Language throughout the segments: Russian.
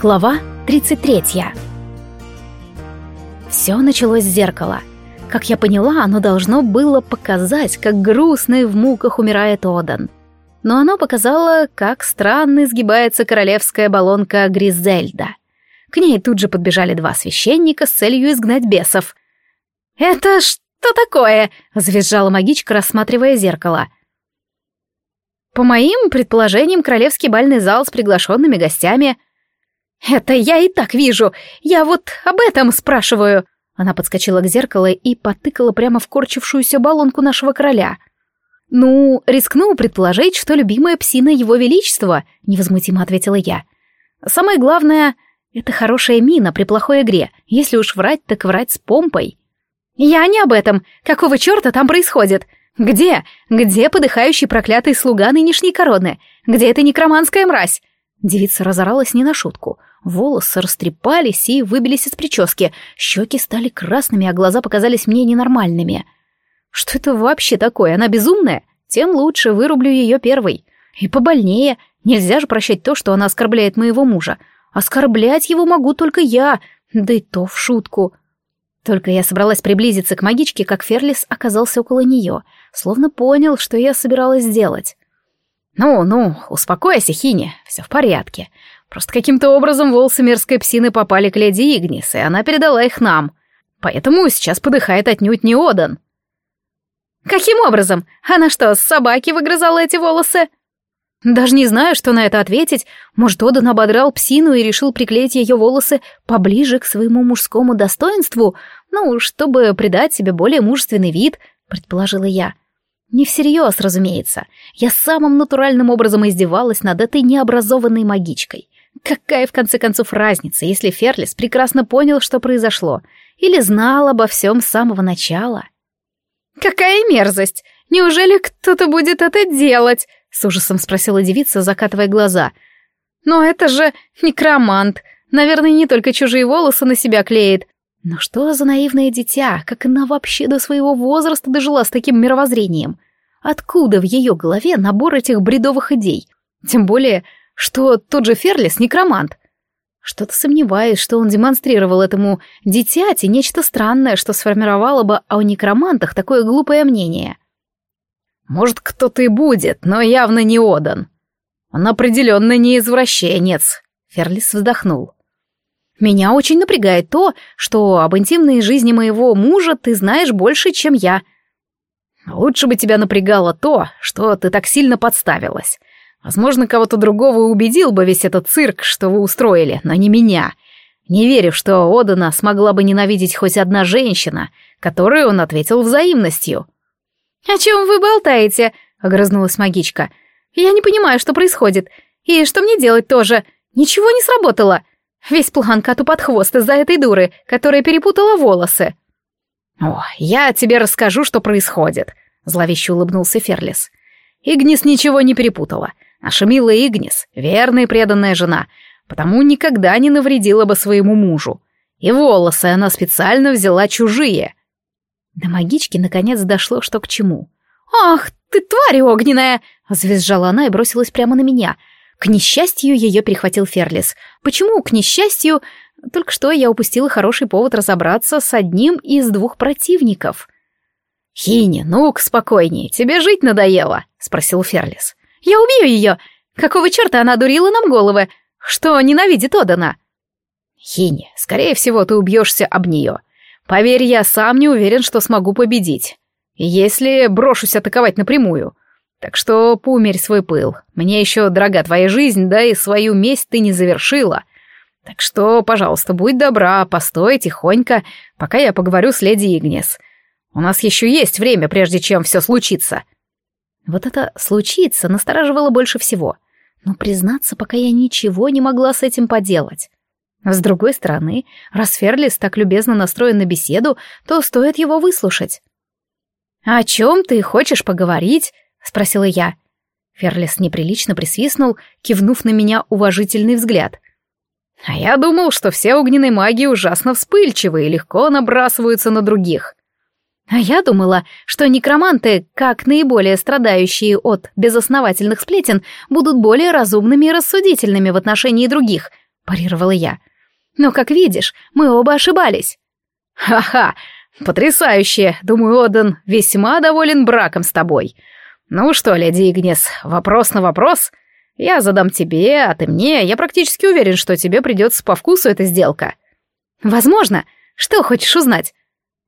Глава 33. Все началось с зеркала. Как я поняла, оно должно было показать, как грустно и в муках умирает Одан. Но оно показало, как странно изгибается королевская баллонка Гризельда. К ней тут же подбежали два священника с целью изгнать бесов. «Это что такое?» — завизжала магичка, рассматривая зеркало. По моим предположениям, королевский бальный зал с приглашенными гостями — «Это я и так вижу. Я вот об этом спрашиваю». Она подскочила к зеркалу и потыкала прямо в корчившуюся баллонку нашего короля. «Ну, рискну предположить, что любимая псина его величества», — невозмутимо ответила я. «Самое главное — это хорошая мина при плохой игре. Если уж врать, так врать с помпой». «Я не об этом. Какого черта там происходит? Где? Где подыхающий проклятый слуга нынешней короны? Где эта некроманская мразь?» Девица разоралась не на шутку. Волосы растрепались и выбились из прически, щеки стали красными, а глаза показались мне ненормальными. Что это вообще такое? Она безумная? Тем лучше вырублю ее первой. И побольнее. Нельзя же прощать то, что она оскорбляет моего мужа. Оскорблять его могу только я, да и то в шутку. Только я собралась приблизиться к магичке, как Ферлис оказался около нее, словно понял, что я собиралась сделать. «Ну, ну, успокойся, Хини, все в порядке. Просто каким-то образом волосы мерзкой псины попали к леди Игнис, и она передала их нам. Поэтому сейчас подыхает отнюдь не Одан. Каким образом? Она что, с собаки выгрызала эти волосы? Даже не знаю, что на это ответить. Может, Одан ободрал псину и решил приклеить ее волосы поближе к своему мужскому достоинству, ну, чтобы придать себе более мужественный вид, предположила я. Не всерьез, разумеется. Я самым натуральным образом издевалась над этой необразованной магичкой. Какая, в конце концов, разница, если Ферлис прекрасно понял, что произошло, или знал обо всем с самого начала? «Какая мерзость! Неужели кто-то будет это делать?» — с ужасом спросила девица, закатывая глаза. «Но это же некромант. Наверное, не только чужие волосы на себя клеит. Но что за наивное дитя? Как она вообще до своего возраста дожила с таким мировоззрением? Откуда в ее голове набор этих бредовых идей? Тем более, что тот же Ферлис некромант. Что-то сомневаюсь, что он демонстрировал этому дитяти нечто странное, что сформировало бы о некромантах такое глупое мнение. Может, кто-то и будет, но явно не Одан. Он определенно не извращенец. Ферлис вздохнул. Меня очень напрягает то, что об интимной жизни моего мужа ты знаешь больше, чем я. Лучше бы тебя напрягало то, что ты так сильно подставилась. Возможно, кого-то другого убедил бы весь этот цирк, что вы устроили, но не меня. Не верю, что Одана смогла бы ненавидеть хоть одна женщина, которой он ответил взаимностью. «О чем вы болтаете?» — огрызнулась магичка. «Я не понимаю, что происходит. И что мне делать тоже? Ничего не сработало. Весь план коту под хвост из-за этой дуры, которая перепутала волосы». «О, я тебе расскажу, что происходит», — зловеще улыбнулся Ферлис. Игнис ничего не перепутала. Наша милая Игнис — верная и преданная жена, потому никогда не навредила бы своему мужу. И волосы она специально взяла чужие. До магички наконец дошло, что к чему. «Ах, ты тварь огненная!» — завизжала она и бросилась прямо на меня. К несчастью, ее перехватил Ферлис. Почему к несчастью? Только что я упустила хороший повод разобраться с одним из двух противников. «Хини, ну-ка спокойнее, тебе жить надоело?» — спросил Ферлис. Я убью ее! Какого черта она дурила нам головы? Что ненавидит Одана?» «Хини, скорее всего, ты убьешься об нее. Поверь, я сам не уверен, что смогу победить. Если брошусь атаковать напрямую. Так что поумерь свой пыл. Мне еще дорога твоя жизнь, да и свою месть ты не завершила. Так что, пожалуйста, будь добра, постой тихонько, пока я поговорю с леди Игнес. У нас еще есть время, прежде чем все случится». Вот это случится настораживало больше всего. Но признаться, пока я ничего не могла с этим поделать. С другой стороны, раз Ферлис так любезно настроен на беседу, то стоит его выслушать. «О чем ты хочешь поговорить?» — спросила я. Ферлис неприлично присвистнул, кивнув на меня уважительный взгляд. «А я думал, что все огненные маги ужасно вспыльчивы и легко набрасываются на других. А я думала, что некроманты, как наиболее страдающие от безосновательных сплетен, будут более разумными и рассудительными в отношении других, парировала я. «Но, как видишь, мы оба ошибались». «Ха-ха! Потрясающе! Думаю, Оден весьма доволен браком с тобой. Ну что, леди Игнес, вопрос на вопрос? Я задам тебе, а ты мне. Я практически уверен, что тебе придется по вкусу эта сделка». «Возможно. Что хочешь узнать?»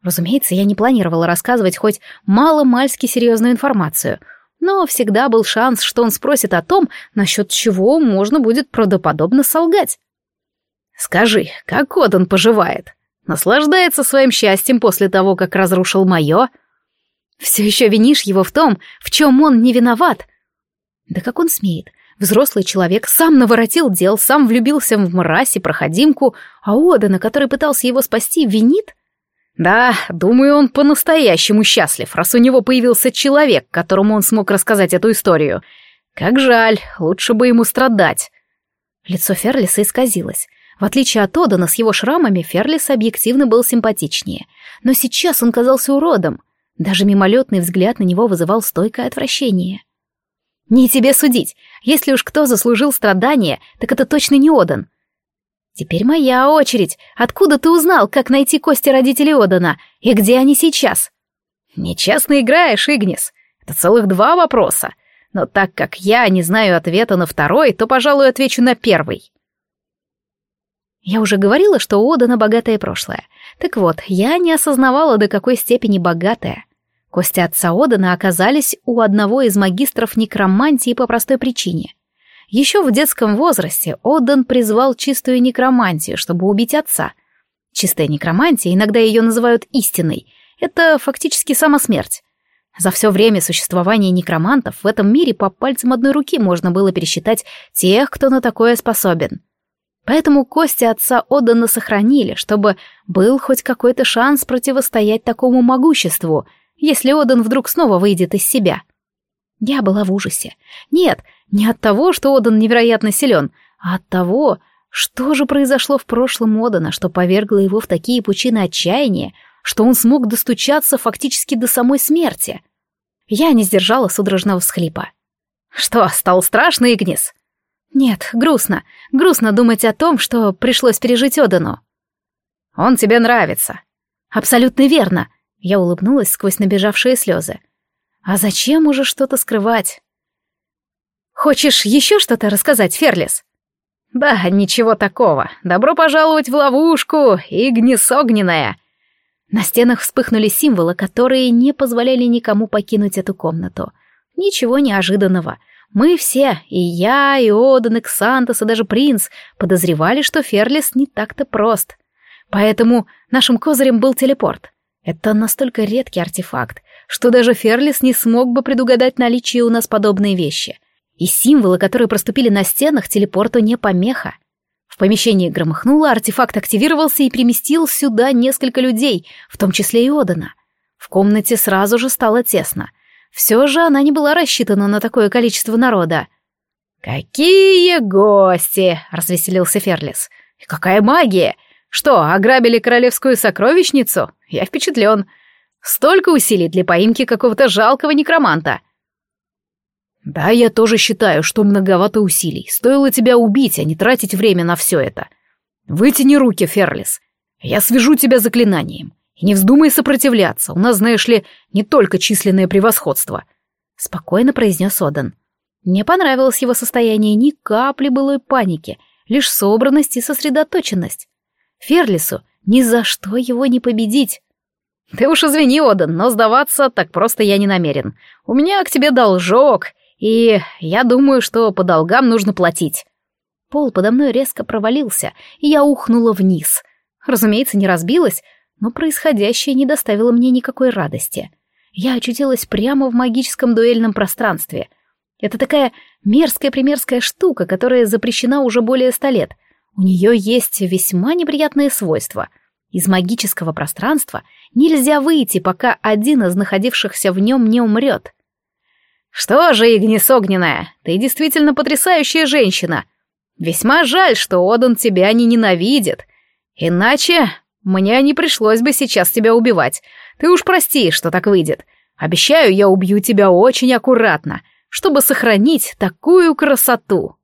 Разумеется, я не планировала рассказывать хоть мало-мальски серьезную информацию, но всегда был шанс, что он спросит о том, насчет чего можно будет правдоподобно солгать. «Скажи, как Одан поживает? Наслаждается своим счастьем после того, как разрушил мое?» «Все еще винишь его в том, в чем он не виноват?» «Да как он смеет? Взрослый человек сам наворотил дел, сам влюбился в мразь и проходимку, а Одана, который пытался его спасти, винит?» Да, думаю, он по-настоящему счастлив, раз у него появился человек, которому он смог рассказать эту историю. Как жаль, лучше бы ему страдать. Лицо Ферлиса исказилось. В отличие от Одана с его шрамами, Ферлис объективно был симпатичнее. Но сейчас он казался уродом. Даже мимолетный взгляд на него вызывал стойкое отвращение. «Не тебе судить. Если уж кто заслужил страдания, так это точно не Одан. Теперь моя очередь. Откуда ты узнал, как найти кости родителей Одана? И где они сейчас? Нечестно играешь, Игнис. Это целых два вопроса. Но так как я не знаю ответа на второй, то, пожалуй, отвечу на первый. Я уже говорила, что у Одана богатое прошлое. Так вот, я не осознавала, до какой степени богатая. Кости отца Одана оказались у одного из магистров некромантии по простой причине. Еще в детском возрасте Одден призвал чистую некромантию, чтобы убить отца. Чистая некромантия, иногда ее называют истиной, это фактически сама смерть. За все время существования некромантов в этом мире по пальцам одной руки можно было пересчитать тех, кто на такое способен. Поэтому кости отца Одана сохранили, чтобы был хоть какой-то шанс противостоять такому могуществу, если Одан вдруг снова выйдет из себя. Я была в ужасе. Нет, не от того, что Одан невероятно силен, а от того, что же произошло в прошлом Одана, что повергло его в такие пучины отчаяния, что он смог достучаться фактически до самой смерти. Я не сдержала судорожного всхлипа. «Что, стал страшно, Игнис?» «Нет, грустно. Грустно думать о том, что пришлось пережить Одану». «Он тебе нравится». «Абсолютно верно», — я улыбнулась сквозь набежавшие слезы. «А зачем уже что-то скрывать?» Хочешь еще что-то рассказать, Ферлис? Да, ничего такого. Добро пожаловать в ловушку, Игнис огненная. На стенах вспыхнули символы, которые не позволяли никому покинуть эту комнату. Ничего неожиданного. Мы все, и я, и Одан, и Ксантос, и даже принц, подозревали, что Ферлис не так-то прост. Поэтому нашим козырем был телепорт. Это настолько редкий артефакт, что даже Ферлис не смог бы предугадать наличие у нас подобной вещи — и символы, которые проступили на стенах, телепорту не помеха. В помещении громыхнуло, артефакт активировался и переместил сюда несколько людей, в том числе и Одана. В комнате сразу же стало тесно. Все же она не была рассчитана на такое количество народа. «Какие гости!» — развеселился Ферлис. «И какая магия! Что, ограбили королевскую сокровищницу? Я впечатлен. Столько усилий для поимки какого-то жалкого некроманта. «Да, я тоже считаю, что многовато усилий. Стоило тебя убить, а не тратить время на все это. Вытяни руки, Ферлис. Я свяжу тебя заклинанием. И не вздумай сопротивляться, у нас, знаешь ли, не только численное превосходство», — спокойно произнес Одан. Мне понравилось его состояние ни капли былой паники, лишь собранность и сосредоточенность. Ферлису ни за что его не победить. «Ты уж извини, Одан, но сдаваться так просто я не намерен. У меня к тебе должок, и я думаю, что по долгам нужно платить. Пол подо мной резко провалился, и я ухнула вниз. Разумеется, не разбилась, но происходящее не доставило мне никакой радости. Я очутилась прямо в магическом дуэльном пространстве. Это такая мерзкая-примерская штука, которая запрещена уже более ста лет. У нее есть весьма неприятные свойства. Из магического пространства нельзя выйти, пока один из находившихся в нем не умрет. «Что же, Игнис Огненная, ты действительно потрясающая женщина. Весьма жаль, что Одан тебя не ненавидит. Иначе мне не пришлось бы сейчас тебя убивать. Ты уж прости, что так выйдет. Обещаю, я убью тебя очень аккуратно, чтобы сохранить такую красоту».